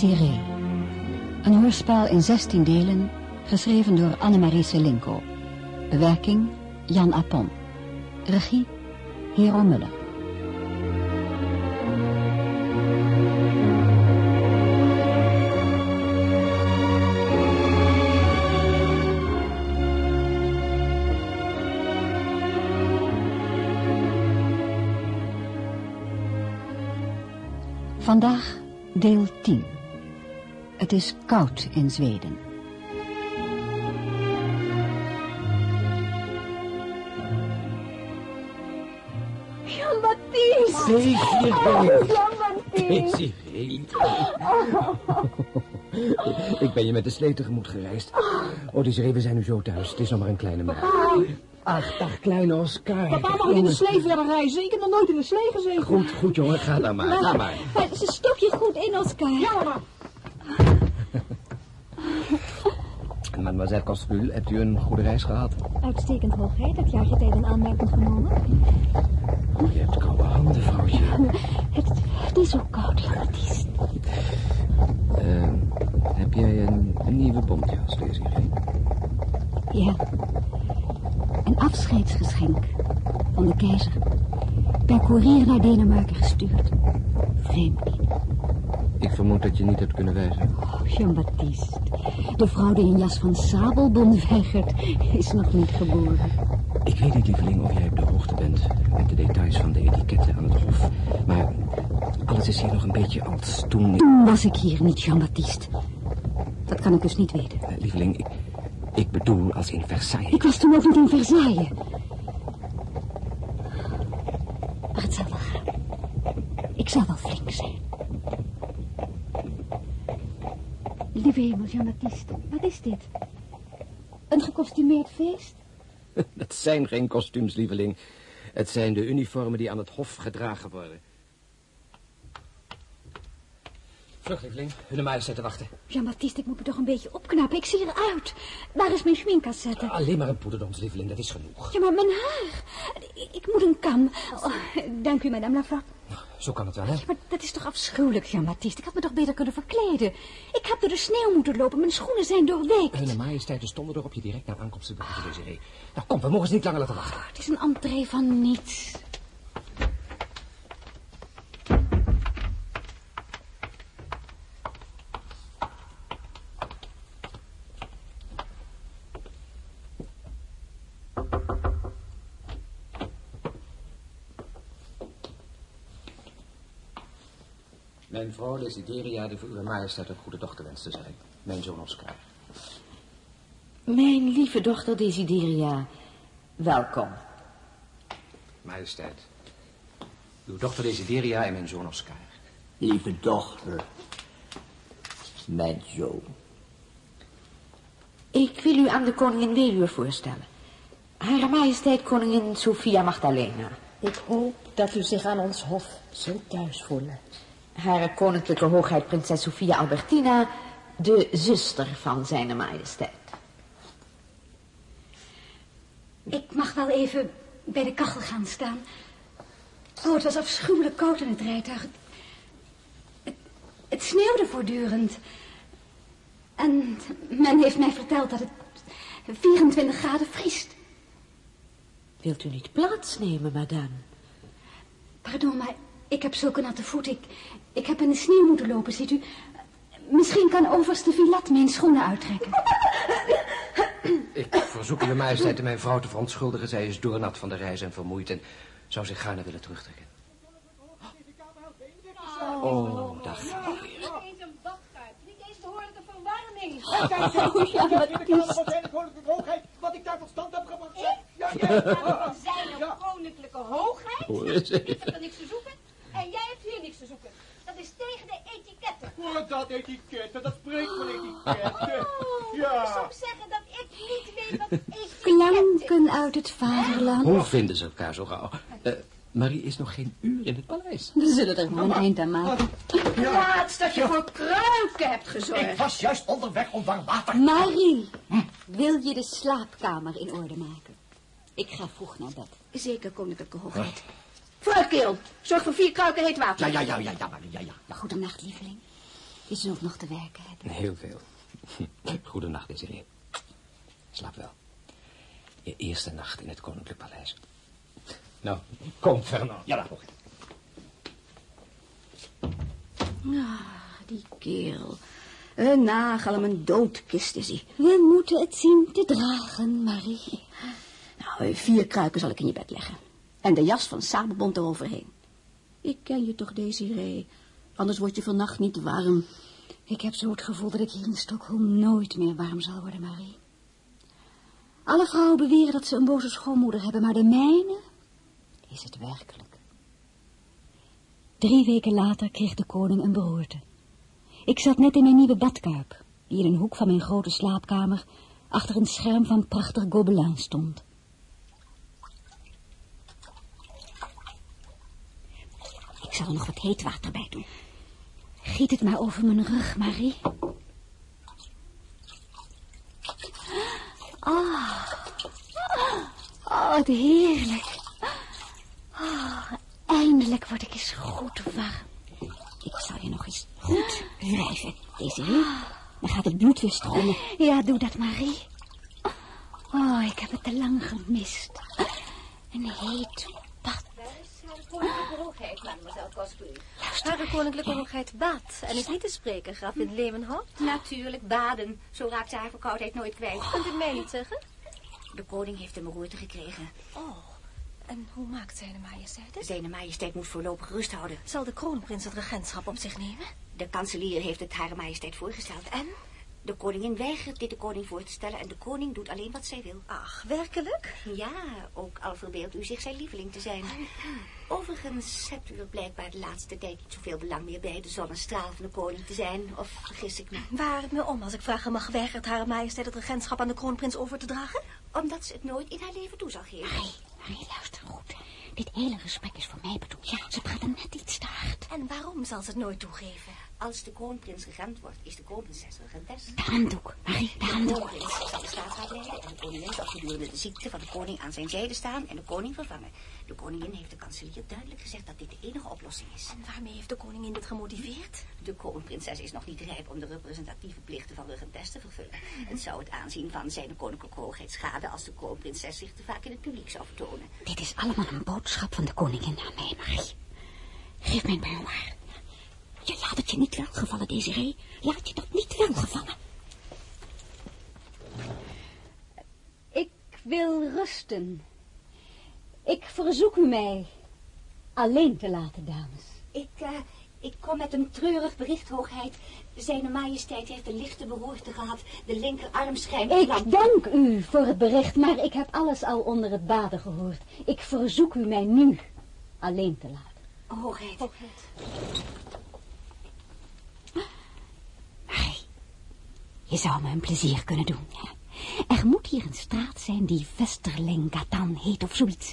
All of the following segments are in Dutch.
Desiree. Een hoorspel in 16 delen, geschreven door Annemarie Selinko. Bewerking Jan Appon. Regie Hero Muller. Vandaag deel 10. Het is koud in Zweden. Jean-Baptiste! Desiree. Jean-Baptiste! Desiree. Ik ben je met de slee tegemoet gereisd. Oh, Desiree, we zijn nu zo thuis. Het is nog maar een kleine maand. Ach, dag, kleine Oscar. Papa mag in de slee verder reizen. Ik heb nog nooit in de slee gezeten. Goed, goed, jongen. Ga dan maar. Ga maar. Het is een stokje goed in, Oscar. Ja, mama. Mademoiselle Costul, hebt u een goede reis gehad? Uitstekend hoogheid, het tijd in aanmerking genomen. Oh, je hebt koude handen, vrouwtje. Het, het is zo koud, Jean-Baptiste. Eh, heb jij een, een nieuwe bontjas, Desiree? Ja. Een afscheidsgeschenk van de keizer. Per koerier naar Denemarken gestuurd. Vreemd. Ik vermoed dat je niet hebt kunnen wijzen. Oh, Jean-Baptiste. De vrouw die een jas van sabelbond weigert, is nog niet geboren. Ik weet niet, lieveling, of jij op de hoogte bent met de details van de etiketten aan het hof. Maar alles is hier nog een beetje als toen... Toen was ik hier niet, Jean-Baptiste. Dat kan ik dus niet weten. Eh, lieveling, ik, ik bedoel als in Versailles. Ik was toen ook niet in Versailles. Maar het zal wel gaan. Ik zal wel flink zijn. Lieve hemel, Jean-Baptiste, wat is dit? Een gekostumeerd feest? Het zijn geen kostuums, lieveling. Het zijn de uniformen die aan het hof gedragen worden. Vlug, lieveling. Hun majesteit te wachten. Jean-Baptiste, ik moet me toch een beetje opknappen. Ik zie eruit. Waar is mijn schminkcassette? Alleen maar een poederdons, lieveling. Dat is genoeg. Ja, maar mijn haar. Ik, ik moet een kam. Oh, dank u, madame Lafleur. Zo kan het wel, hè? Ja, maar dat is toch afschuwelijk, Jean-Baptiste. Ik had me toch beter kunnen verkleden. Ik heb door de sneeuw moeten lopen. Mijn schoenen zijn doorweekt. Hun majesteiten stonden erop je direct naar aankomst te Desiree. Nou, kom, we mogen ze niet langer laten wachten. Het is een entree van niets. Mijn vrouw Desideria die voor uw majesteit een goede dochter wenst te zijn. Mijn zoon Oscar. Mijn lieve dochter Desideria, welkom. Majesteit. Uw dochter Desideria en mijn zoon Oscar. Lieve dochter. Mijn zoon. Ik wil u aan de koningin weduwe voorstellen. Hare majesteit koningin Sophia Magdalena. Ik hoop dat u zich aan ons hof zult thuis voelen. Hare koninklijke hoogheid prinses Sophia Albertina, de zuster van zijn majesteit. Ik mag wel even bij de kachel gaan staan. Oh, het was afschuwelijk koud in het rijtuig. Het, het, het sneeuwde voortdurend. En men heeft mij verteld dat het 24 graden vriest. Wilt u niet plaatsnemen, madame? Pardon, maar ik heb zulke natte voeten. Ik, ik heb in de sneeuw moeten lopen, ziet u. Misschien kan overste Vilat mijn schoenen uittrekken. Ik verzoek uw majesteit en mijn vrouw te verontschuldigen. Zij is doornat van de reis en vermoeid en zou zich gaarne willen terugtrekken. Oh, eens een badkaart, niet eens de hoorlijke verwarming. hoogheid, wat ik daar tot stand heb gebracht. Ik? Ja, Van zijn koninklijke hoogheid? Hoor eens even. Ik heb er niks te zoeken. En jij hebt hier niks te zoeken. Dat is tegen de etiketten. Voor dat etiket, dat spreekt van etiket. Oh, Ja. ik zou zeggen dat ik niet weet wat etiketten is. Klanken uit het vaderland. Hoe vinden ze elkaar zo gauw? Eh, Marie is nog geen uur in het paleis. We zullen er maar een eind aan maken. Laatst dat je voor kruiken hebt gezorgd. Ik was juist onderweg om warm water. Marie, wil je de slaapkamer in orde maken? Ik ga vroeg naar bed. Zeker, koninklijke hoogheid. Vooruit, kerel. Zorg voor vier kruiken heet water. Ja, ja, ja, ja, ja, Marie, ja, ja. Goedenacht, lieveling. Je zult nog te werken hebben. Heel veel. Goedenacht, Desiree. Slaap wel. Je eerste nacht in het Koninklijk Paleis. Nou, kom, Fernand. Ja, dag. Ah, die kerel. Een nagel hem een doodkist is hij. We moeten het zien te dragen, Marie. Nou, vier kruiken zal ik in je bed leggen. En de jas van Sabelbond eroverheen. Ik ken je toch, Desiree. Anders word je vannacht niet warm. Ik heb zo het gevoel dat ik hier in Stockholm nooit meer warm zal worden, Marie. Alle vrouwen beweren dat ze een boze schoonmoeder hebben, maar de mijne is het werkelijk. Drie weken later kreeg de koning een beroerte. Ik zat net in mijn nieuwe badkuip, die in een hoek van mijn grote slaapkamer achter een scherm van prachtig gobelin stond. Ik zal er nog wat heet water bij doen. Giet het maar over mijn rug, Marie. Ah, oh, wat heerlijk. Oh, eindelijk word ik eens goed warm. Ik zal je nog eens goed wrijven, Desiree. Dan gaat het bloed weer stromen. Ja, doe dat, Marie. Oh, ik heb het te lang gemist. Een heet bad. Hare koninklijke hoogheid, mademoiselle Cosbury. Hare koninklijke hoogheid baat en is niet te spreken, grafin Leeuwenhof. Natuurlijk, baden. Zo raakt ze haar verkoudheid nooit kwijt. Kunt u mij niet zeggen? De koning heeft een beroerte gekregen. Oh, en hoe maakt zijn majesteit het? Zijne majesteit moet voorlopig rust houden. Zal de kroonprins het regentschap op zich nemen? De kanselier heeft het hare majesteit voorgesteld. En? De koningin weigert dit de koning voor te stellen en de koning doet alleen wat zij wil. Ach, werkelijk? Ja, ook al verbeeldt u zich zijn lieveling te zijn. Overigens hebt u er blijkbaar de laatste tijd niet zoveel belang meer bij de zonnestraal van de koning te zijn. Of vergis ik me? Waar het me om als ik vragen mag, weigert hare majesteit het regentschap aan de kroonprins over te dragen? Omdat ze het nooit in haar leven toe zal geven. Marie, Marie, luister goed. Dit hele gesprek is voor mij bedoeld. Ja, ze praten net iets te hard. En waarom zal ze het nooit toegeven? Als de kroonprins regent wordt, is de kroonprinses regentes. De handdoek, Marie, de De handdoek. kroonprins zal de staatsraad leiden en de koningin zal gedurende de ziekte van de koning aan zijn zijde staan en de koning vervangen. De koningin heeft de kanselier duidelijk gezegd dat dit de enige oplossing is. En waarmee heeft de koningin dit gemotiveerd? De kroonprinses is nog niet rijp om de representatieve plichten van regentes te vervullen. Het zou het aanzien van zijn koninklijke hoogheid schaden als de kroonprinses zich te vaak in het publiek zou vertonen. Dit is allemaal een boodschap van de koningin aan mij, Marie. Geef mij een peignoir. Je laat het je niet welgevallen, Desiree. Laat je dat niet welgevallen. Ik wil rusten. Ik verzoek u mij alleen te laten, dames. Ik, eh, ik kom met een treurig bericht, hoogheid. Zijn majesteit heeft een lichte beroerte gehad. De linkerarm schijnt... Ik dank u voor het bericht, maar ik heb alles al onder het baden gehoord. Ik verzoek u mij nu alleen te laten. Hoogheid. Marie, je zou me een plezier kunnen doen. Er moet hier een straat zijn die Westerling Gatan heet of zoiets.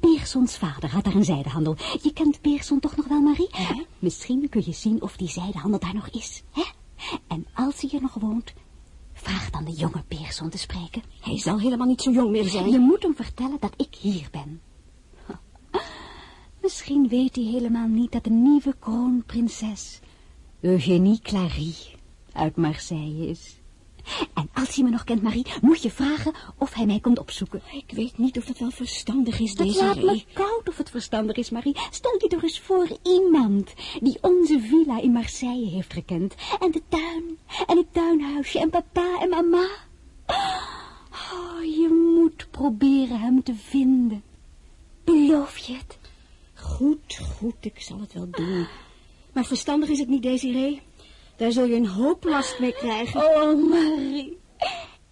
Peersons vader had daar een zijdehandel. Je kent Peerson toch nog wel, Marie? Misschien kun je zien of die zijdehandel daar nog is. Hè? En als hij er nog woont, vraag dan de jonge Peerson te spreken. Hij zal helemaal niet zo jong meer zijn. Je moet hem vertellen dat ik hier ben. Misschien weet hij helemaal niet dat de nieuwe kroonprinses Eugénie Clary uit Marseille is. En als hij me nog kent, Marie, moet je vragen of hij mij komt opzoeken. Ik weet niet of het wel verstandig is, deze Het laat me koud of het verstandig is, Marie. Stel je toch eens voor iemand die onze villa in Marseille heeft gekend. En de tuin, en het tuinhuisje, en papa en mama. Oh, je moet proberen hem te vinden. Beloof je het? Goed, goed, ik zal het wel doen. Maar verstandig is het niet, Desiree. Daar zul je een hoop last mee krijgen. Oh, Marie.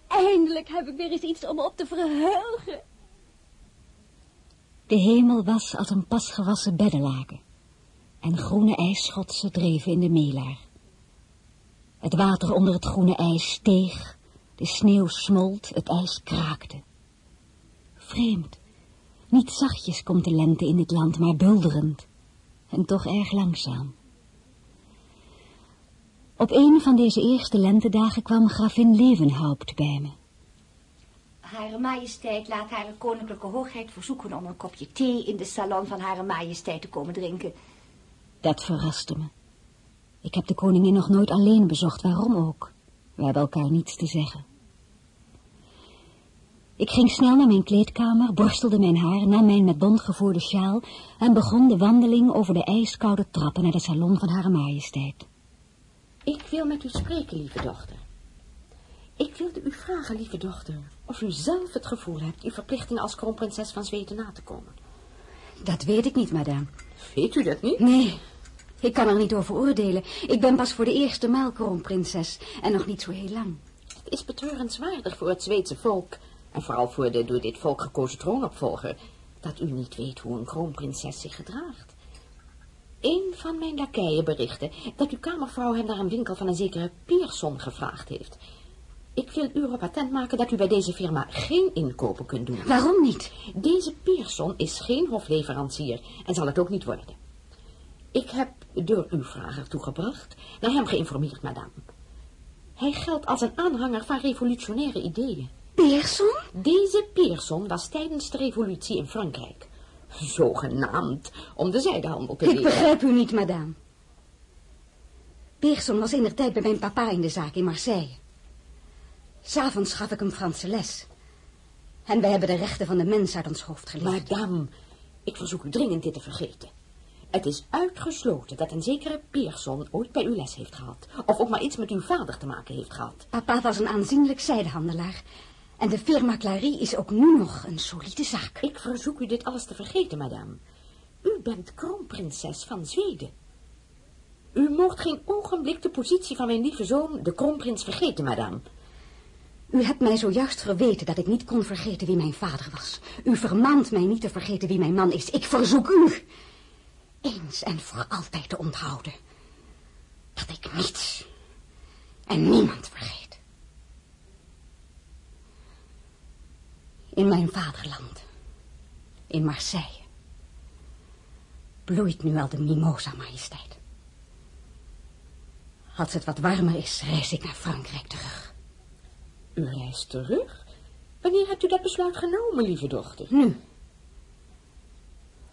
Eindelijk heb ik weer eens iets om op te verheugen. De hemel was als een pasgewassen beddenlaken. En groene ijsschotsen dreven in de meelaar. Het water onder het groene ijs steeg, de sneeuw smolt, het ijs kraakte. Vreemd. Niet zachtjes komt de lente in dit land, maar bulderend. En toch erg langzaam. Op een van deze eerste lentedagen kwam gravin Levenhaupt bij me. Hare majesteit laat hare koninklijke hoogheid verzoeken om een kopje thee in de salon van hare majesteit te komen drinken. Dat verraste me. Ik heb de koningin nog nooit alleen bezocht, waarom ook? We hebben elkaar niets te zeggen. Ik ging snel naar mijn kleedkamer, borstelde mijn haar, nam mijn met bont gevoerde sjaal en begon de wandeling over de ijskoude trappen naar de salon van Hare Majesteit. Ik wil met u spreken, lieve dochter. Ik wilde u vragen, lieve dochter, of u zelf het gevoel hebt uw verplichting als kroonprinses van Zweden na te komen. Dat weet ik niet, madame. Weet u dat niet? Nee, ik kan er niet over oordelen. Ik ben pas voor de eerste maal kroonprinses en nog niet zo heel lang. Het is betreurenswaardig voor het Zweedse volk, en vooral voor de door dit volk gekozen troonopvolger, dat u niet weet hoe een kroonprinses zich gedraagt. Een van mijn lakeien berichtte dat uw kamervrouw hem naar een winkel van een zekere Pearson gevraagd heeft. Ik wil u erop attent maken dat u bij deze firma geen inkopen kunt doen. Waarom niet? Deze Pearson is geen hofleverancier en zal het ook niet worden. Ik heb door uw vrager toegebracht naar hem geïnformeerd, madame. Hij geldt als een aanhanger van revolutionaire ideeën. Pearson? Deze Pearson was tijdens de revolutie in Frankrijk. Zogenaamd om de zijdehandel te Ik leren. begrijp u niet, madame. Pearson was in de tijd bij mijn papa in de zaak in Marseille. S'avonds gaf ik hem Franse les. En wij hebben de rechten van de mens uit ons hoofd geleerd. Madame, ik verzoek u dringend dit te vergeten. Het is uitgesloten dat een zekere Pearson ooit bij u les heeft gehad. Of ook maar iets met uw vader te maken heeft gehad. Papa was een aanzienlijk zijdehandelaar. En de firma Clary is ook nu nog een solide zaak. Ik verzoek u dit alles te vergeten, madame. U bent kroonprinses van Zweden. U moogt geen ogenblik de positie van mijn lieve zoon, de kroonprins, vergeten, madame. U hebt mij zojuist verweten dat ik niet kon vergeten wie mijn vader was. U vermaant mij niet te vergeten wie mijn man is. Ik verzoek u eens en voor altijd te onthouden dat ik niets en niemand vergeet. In mijn vaderland, in Marseille, bloeit nu al de mimosa, majesteit. Als het wat warmer is, reis ik naar Frankrijk terug. U reist terug? Wanneer hebt u dat besluit genomen, lieve dochter? Nu.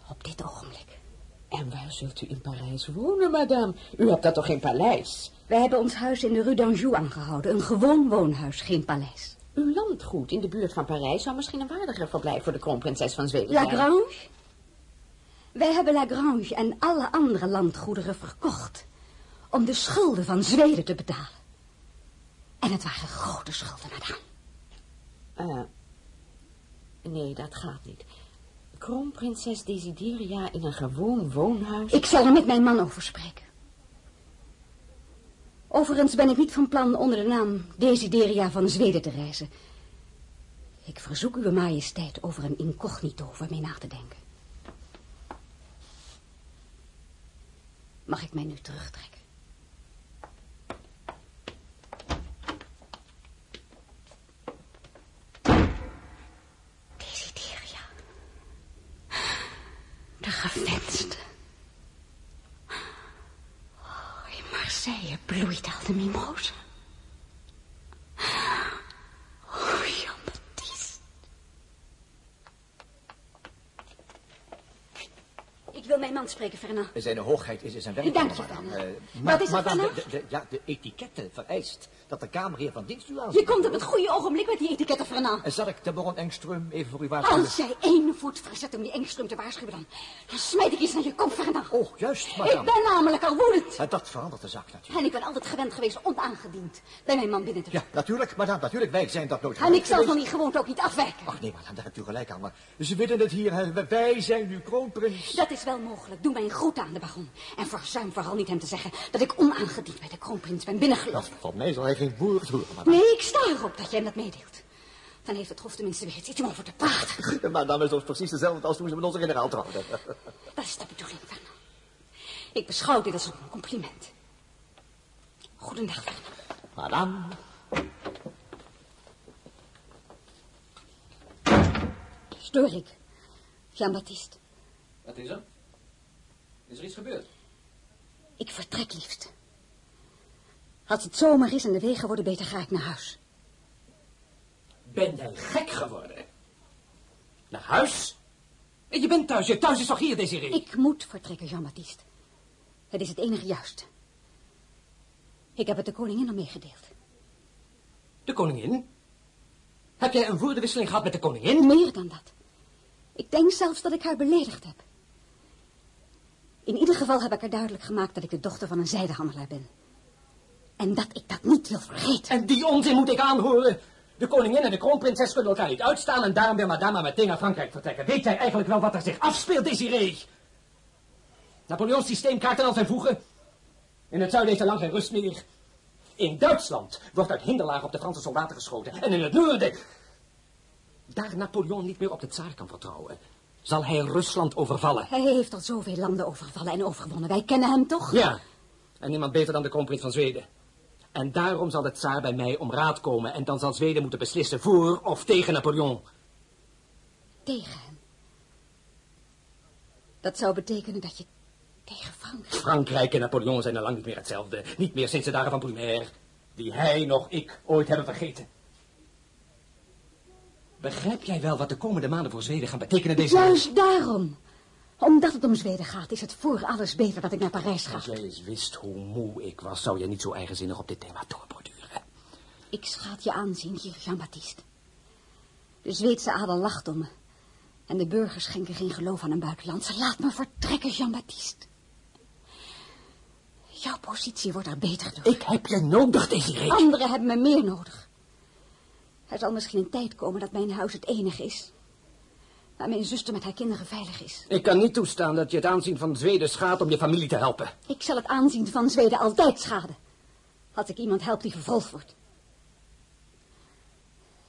Op dit ogenblik. En waar zult u in Parijs wonen, madame? U hebt daar toch geen paleis? Wij hebben ons huis in de Rue d'Anjou aangehouden. Een gewoon woonhuis, geen paleis. Uw landgoed in de buurt van Parijs zou misschien een waardiger verblijf voor de kroonprinses van Zweden zijn. Lagrange? Wij hebben Lagrange en alle andere landgoederen verkocht. Om de schulden van Zweden te betalen. En het waren grote schulden, madame. Eh, nee, dat gaat niet. Kroonprinses Desideria in een gewoon woonhuis. Ik zal er met mijn man over spreken. Overigens ben ik niet van plan onder de naam Desideria van Zweden te reizen. Ik verzoek uw majesteit over een incognito voor mij na te denken. Mag ik mij nu terugtrekken? Desideria. De gewenste. Oh, in Marseille bloeit al de mimosa. Oh, Jean-Baptiste. Ik wil mijn man spreken, Fernand. Zijn hoogheid is in zijn werk. Dank je. Fernand. Eh, Wat is madame, de, de- ja, de etiketten vereist dat de kamerheer van dienst u. Je komt op het goede ogenblik met die etiketten, Fernand. En zal ik de baron Engström even voor u waarschuwen? Als jij één voet verzet om die Engström te waarschuwen, dan, dan smijt ik iets naar je kop, Fernand. Oh, juist, ik madame. ben namelijk al woedend. En dat verandert de zaak natuurlijk. En ik ben altijd gewend geweest onaangediend bij mijn man binnen te Ja, natuurlijk, madame, natuurlijk. Wij zijn dat nooit En ik zal van die gewoonte ook niet afwijken. Ach nee, madame, daar hebt u gelijk aan. Maar ze willen het hier. Wij zijn nu kroonprins. Dat is wel mogelijk. Doe mij een groet aan de baron. En verzuim vooral niet hem te zeggen dat ik onaangediend bij de kroonprins ben binnengelopen. Van mij zal hij geen woord horen, madame. Nee, ik sta erop dat jij hem dat meedeelt. Dan heeft het hof tenminste weer iets om over te praten. Madame is ons precies hetzelfde als toen ze met onze generaal trouwden. Dat is de bedoeling, Fernand. Ik beschouw dit als een compliment. Goedendag, Fernand. Madame. Stoor ik. Jean-Baptiste, Wat is er? Is er iets gebeurd? ik vertrek liefst. Als het zomer is en de wegen worden beter, ga ik naar huis. Ben jij gek geworden? Naar huis? Je bent thuis. Je thuis is toch hier, Desiree? Ik moet vertrekken, Jean-Baptiste. Het is het enige juiste. Ik heb het de koningin al meegedeeld. De koningin? Heb jij een woordenwisseling gehad met de koningin? Meer dan dat. Ik denk zelfs dat ik haar beledigd heb. In ieder geval heb ik haar duidelijk gemaakt dat ik de dochter van een zijdehandelaar ben. En dat ik dat niet wil vergeten. En die onzin moet ik aanhoren. De koningin en de kroonprinses kunnen elkaar niet uitstaan... en daarom wil madame meteen naar Frankrijk vertrekken. Weet jij eigenlijk wel wat er zich afspeelt, Desiree? Napoleons systeemkaart en al zijn voegen. In het zuiden heeft hij lang geen rust meer. In Duitsland wordt uit hinderlaag op de Franse soldaten geschoten. En in het noorden... Daar Napoleon niet meer op de tsaar kan vertrouwen... zal hij Rusland overvallen. Hij heeft al zoveel landen overvallen en overwonnen. Wij kennen hem toch? Ja, en niemand beter dan de kroonprins van Zweden. En daarom zal de tsaar bij mij om raad komen... en dan zal Zweden moeten beslissen voor of tegen Napoleon. Tegen hem. Dat zou betekenen dat je tegen Frankrijk... Frankrijk en Napoleon zijn al lang niet meer hetzelfde. Niet meer sinds de dagen van Brumaire. Die hij, nog ik, ooit hebben vergeten. Begrijp jij wel wat de komende maanden voor Zweden gaan betekenen deze... Juist daarom. Omdat het om Zweden gaat, is het voor alles beter dat ik naar Parijs ga. Als jij eens wist hoe moe ik was, zou je niet zo eigenzinnig op dit thema doorborduren. Ik schaat je aanzien Jean-Baptiste. De Zweedse adel lacht om me. En de burgers schenken geen geloof aan een buitenlandse. Laat me vertrekken, Jean-Baptiste. Jouw positie wordt er beter door. Ik heb je nodig, Desiree. Anderen hebben me meer nodig. Er zal misschien een tijd komen dat mijn huis het enige is. Waar mijn zuster met haar kinderen veilig is. Ik kan niet toestaan dat je het aanzien van Zweden schaadt om je familie te helpen. Ik zal het aanzien van Zweden altijd schaden. Als ik iemand help die vervolgd wordt.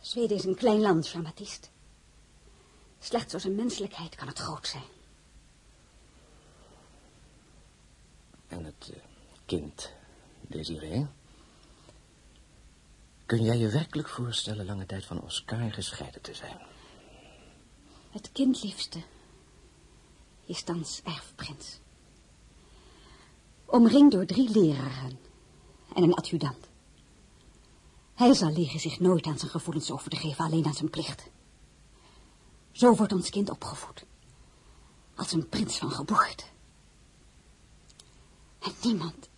Zweden is een klein land, Jean-Baptiste. Slechts door zijn menselijkheid kan het groot zijn. En het uh, kind, Desiree? Kun jij je werkelijk voorstellen lange tijd van Oscar gescheiden te zijn? Het kind, liefste, is thans erfprins. Omringd door drie leraren en een adjudant. Hij zal leren zich nooit aan zijn gevoelens over te geven, alleen aan zijn plichten. Zo wordt ons kind opgevoed. Als een prins van geboorte. En niemand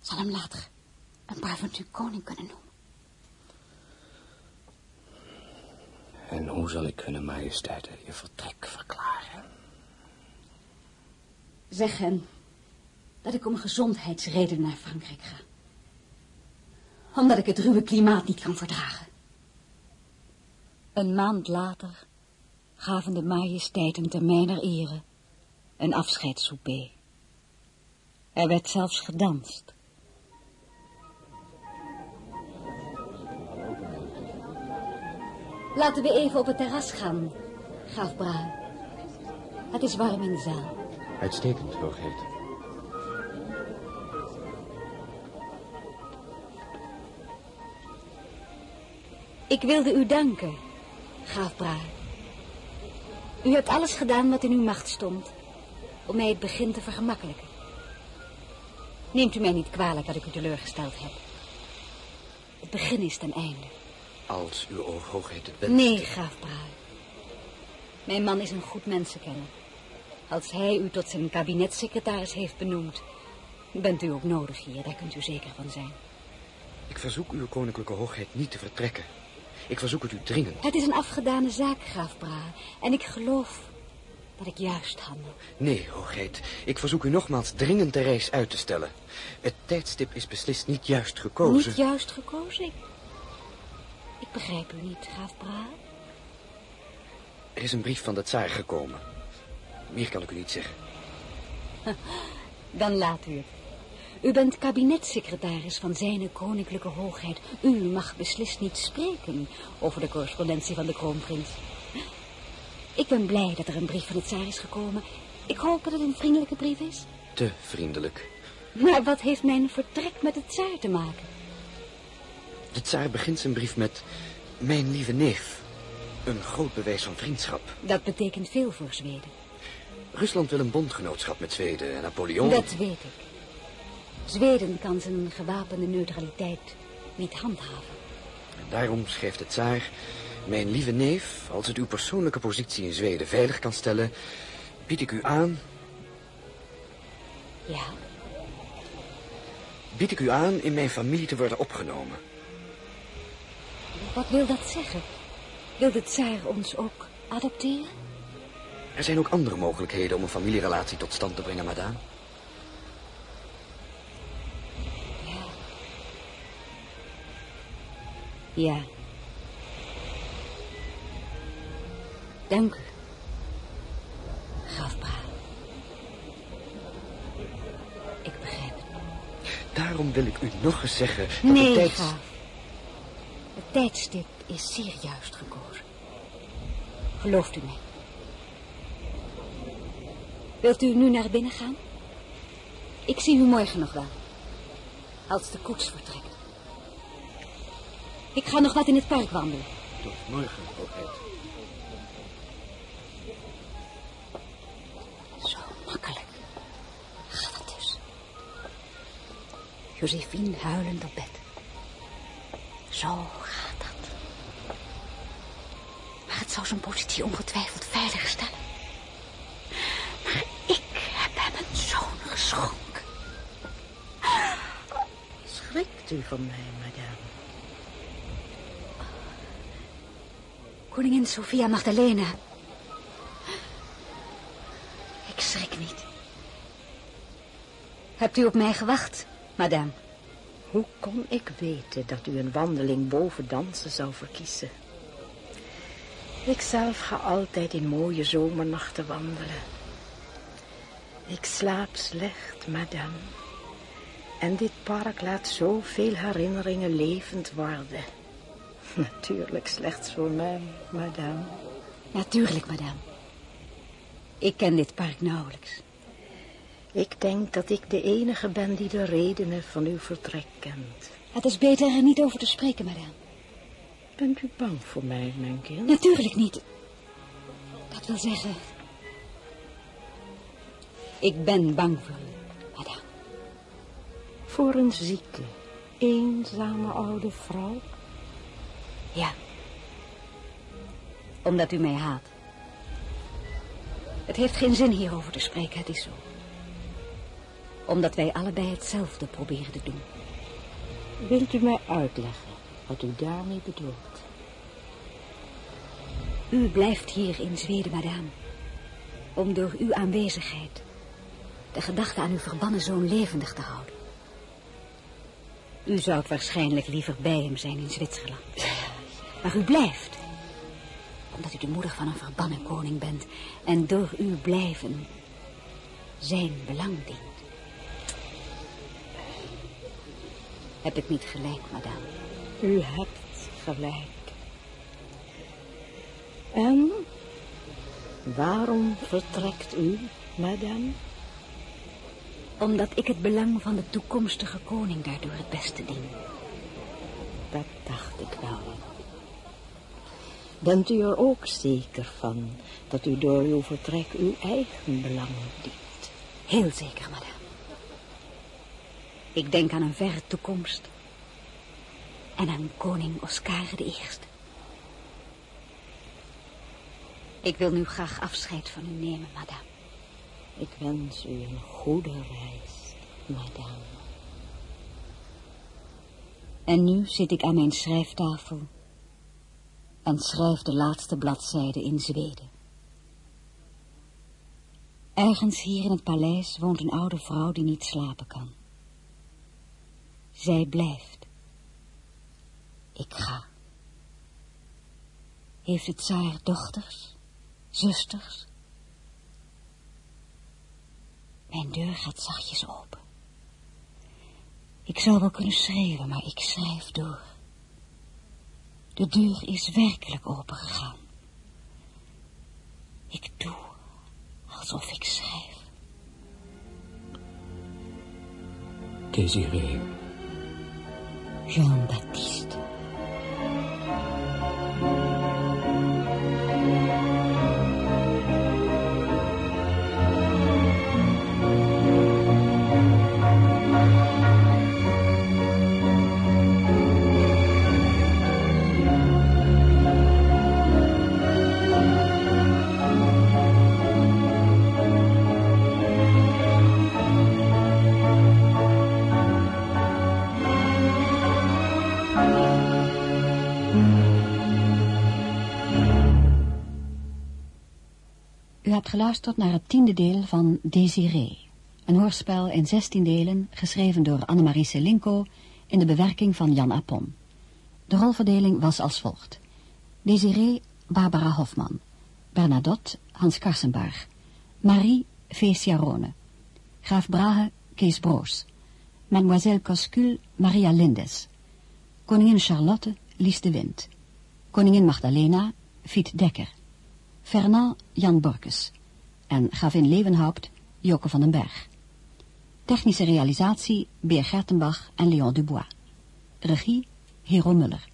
zal hem later een parventu koning kunnen noemen. En hoe zal ik hun majesteiten je vertrek verklaren? Zeg hen dat ik om gezondheidsredenen naar Frankrijk ga. Omdat ik het ruwe klimaat niet kan verdragen. Een maand later gaven de majesteiten ter mijner ere een afscheidssouper. Er werd zelfs gedanst. Laten we even op het terras gaan, gaaf Bra. Het is warm in de zaal. Uitstekend, hoogheid. Ik wilde u danken, gaaf Bra. U hebt alles gedaan wat in uw macht stond om mij het begin te vergemakkelijken. Neemt u mij niet kwalijk dat ik u teleurgesteld heb. Het begin is ten einde. Als uw hoogheid het bent. Nee, graaf Brahe. Mijn man is een goed mensenkenner. Als hij u tot zijn kabinetssecretaris heeft benoemd, bent u ook nodig hier, daar kunt u zeker van zijn. Ik verzoek uw koninklijke hoogheid niet te vertrekken. Ik verzoek het u dringend. Het is een afgedane zaak, graaf Brahe, en ik geloof dat ik juist handel. Nee, hoogheid. Ik verzoek u nogmaals dringend de reis uit te stellen. Het tijdstip is beslist niet juist gekozen. Niet juist gekozen? Ik, ik begrijp u niet, graaf Brahe. Er is een brief van de tsaar gekomen. Meer kan ik u niet zeggen. Dan laat u het. U bent kabinetssecretaris van zijn koninklijke hoogheid. U mag beslist niet spreken over de correspondentie van de kroonprins. Ik ben blij dat er een brief van het tsaar is gekomen. Ik hoop dat het een vriendelijke brief is. Te vriendelijk. Maar wat heeft mijn vertrek met het tsaar te maken? De tsaar begint zijn brief met... Mijn lieve neef. Een groot bewijs van vriendschap. Dat betekent veel voor Zweden. Rusland wil een bondgenootschap met Zweden en Napoleon... Dat weet ik. Zweden kan zijn gewapende neutraliteit niet handhaven. En daarom schrijft de tsaar... Mijn lieve neef, als het uw persoonlijke positie in Zweden veilig kan stellen... bied ik u aan... Ja? bied ik u aan in mijn familie te worden opgenomen. Wat wil dat zeggen? Wil de tsaar ons ook adopteren? Er zijn ook andere mogelijkheden om een familierelatie tot stand te brengen, madame. Ja. Ja. Dank u. Graaf Bra. Ik begrijp het. Daarom wil ik u nog eens zeggen dat Nee, tijd... graaf. Het tijdstip is zeer juist gekozen. Gelooft u mij? Wilt u nu naar binnen gaan? Ik zie u morgen nog wel. Als de koets vertrekt. Ik ga nog wat in het park wandelen. Tot morgen, hoogheid. Zo makkelijk. Gaat het dus. Josephine huilend op bed. Zo gaat dat. Maar het zou zijn positie ongetwijfeld veilig stellen. Maar ik heb hem een zoon geschonken. Schrikt u van mij, madame? Koningin Sophia Magdalena. Ik schrik niet. Hebt u op mij gewacht, madame? Hoe kon ik weten dat u een wandeling boven dansen zou verkiezen? Ik zelf ga altijd in mooie zomernachten wandelen. Ik slaap slecht, madame. En dit park laat zoveel herinneringen levend worden. Natuurlijk slechts voor mij, madame. Natuurlijk, madame. Ik ken dit park nauwelijks. Ik denk dat ik de enige ben die de redenen van uw vertrek kent. Het is beter er niet over te spreken, madame. Bent u bang voor mij, mijn kind? Natuurlijk niet. Dat wil zeggen... Ik ben bang voor u, madame. Voor een zieke, eenzame oude vrouw? Ja. Omdat u mij haat. Het heeft geen zin hierover te spreken, het is zo. Omdat wij allebei hetzelfde proberen te doen. Wilt u mij uitleggen wat u daarmee bedoelt? U blijft hier in Zweden, madame. Om door uw aanwezigheid de gedachte aan uw verbannen zoon levendig te houden. U zou waarschijnlijk liever bij hem zijn in Zwitserland. Maar u blijft. Omdat u de moeder van een verbannen koning bent. En door uw blijven zijn belang dient. Heb ik niet gelijk, madame? U hebt gelijk. En waarom vertrekt u, madame? Omdat ik het belang van de toekomstige koning daardoor het beste dien. Dat dacht ik wel. Bent u er ook zeker van dat u door uw vertrek uw eigen belang dient? Heel zeker, madame. Ik denk aan een verre toekomst. En aan koning Oscar de Eerste. Ik wil nu graag afscheid van u nemen, madame. Ik wens u een goede reis, madame. En nu zit ik aan mijn schrijftafel en schrijf de laatste bladzijde in Zweden. Ergens hier in het paleis woont een oude vrouw die niet slapen kan. Zij blijft. Ik ga. Heeft het tsaar dochters, zusters? Mijn deur gaat zachtjes open. Ik zou wel kunnen schreeuwen, maar ik schrijf door. De deur is werkelijk opengegaan. Ik doe alsof ik schrijf. Désiré. Jean-Baptiste. Hebt geluisterd naar het tiende deel van Désiré. Een hoorspel in zestien delen, geschreven door Annemarie Selinko in de bewerking van Jan Apon. De rolverdeling was als volgt. Désiré, Barbara Hofman. Bernadotte, Hans Karsenbarg. Marie, Fees Jarone. Graaf Brahe, Kees Broos. Mademoiselle Coscul, Maria Lindes. Koningin Charlotte, Lies de Wind. Koningin Magdalena, Fiet Dekker. Fernand, Jan Borkes. En gravin Leeuwenhaupt, Joke van den Berg. Technische realisatie, Beer Gertenbach en Leon Dubois. Regie, Hero Muller.